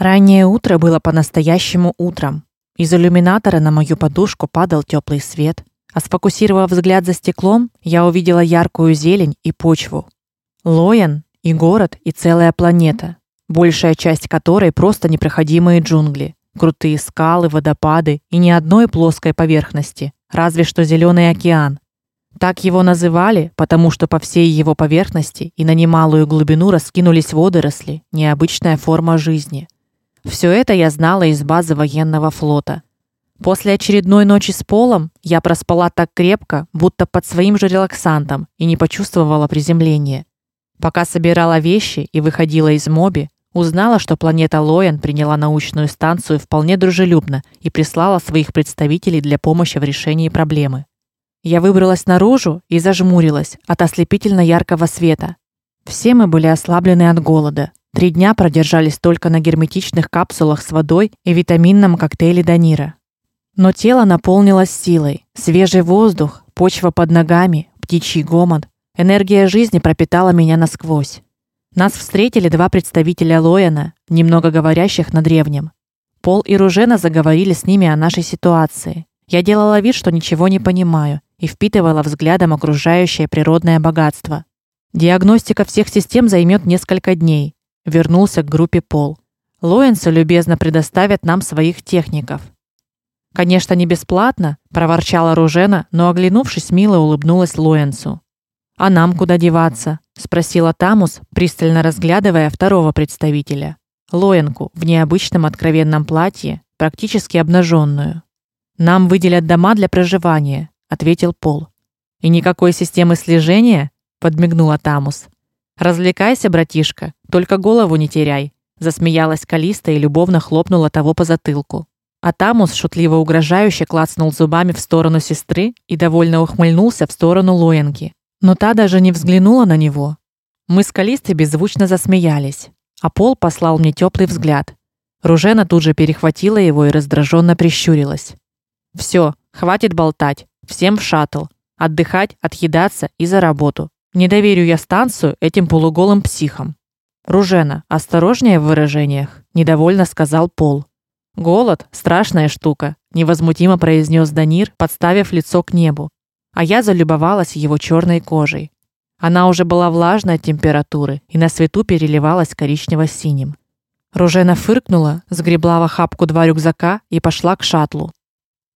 Раннее утро было по-настоящему утром. Из иллюминатора на мою подушку падал теплый свет, а сфокусировав взгляд за стеклом, я увидела яркую зелень и почву. Лоян и город, и целая планета, большая часть которой просто непроходимые джунгли, крутые скалы, водопады и ни одной плоской поверхности, разве что зеленый океан. Так его называли, потому что по всей его поверхности и на немалую глубину раскинулись водоросли, необычная форма жизни. Все это я знала из базы военного флота. После очередной ночи с Полом я проспала так крепко, будто под своим же релаксантом, и не почувствовала приземления. Пока собирала вещи и выходила из Моби, узнала, что планета Лоян приняла научную станцию вполне дружелюбно и прислала своих представителей для помощи в решении проблемы. Я выбралась наружу и зажмурилась от ослепительно яркого света. Все мы были ослаблены от голода. Три дня продержались только на герметичных капсулах с водой и витаминном коктейле Данира. Но тело наполнилось силой. Свежий воздух, почва под ногами, птичий гомон, энергия жизни пропитала меня насквозь. Нас встретили два представителя Лояна, немного говорящих на древнем. Пол и Ружена заговорили с ними о нашей ситуации. Я делала вид, что ничего не понимаю, и впитывала взглядом окружающее природное богатство. Диагностика всех систем займет несколько дней. Вернулся к группе Пол. Лоенсы любезно предоставят нам своих техников. Конечно, не бесплатно, проворчала Ружена, но оглянувшись, мило улыбнулась Лоенсу. А нам куда деваться? спросила Тамус, пристально разглядывая второго представителя. Лоенку в необычном откровенном платье, практически обнаженную. Нам выделят дома для проживания, ответил Пол. И никакой системы слежения, подмигнула Тамус. Развлекайся, братишка, только голову не теряй, засмеялась Калиста и любовно хлопнула того по затылку. А Тамус шутливо угрожающе клацнул зубами в сторону сестры и довольно ухмыльнулся в сторону Лоенки. Но та даже не взглянула на него. Мы с Калистой беззвучно засмеялись, а Пол послал мне теплый взгляд. Ружена тут же перехватила его и раздраженно прищурилась. Все, хватит болтать. Всем в шаттл. Отдыхать, отъедаться и за работу. Не доверю я станцию этим полуголым психам. Ружена, осторожнее в выражениях, недовольно сказал Пол. Голод страшная штука, невозмутимо произнес Данир, подставив лицо к небу. А я залюбовалась его черной кожей. Она уже была влажной от температуры и на свету переливалась коричнево-синим. Ружена фыркнула, сгребла в охапку два рюкзака и пошла к шаттлу.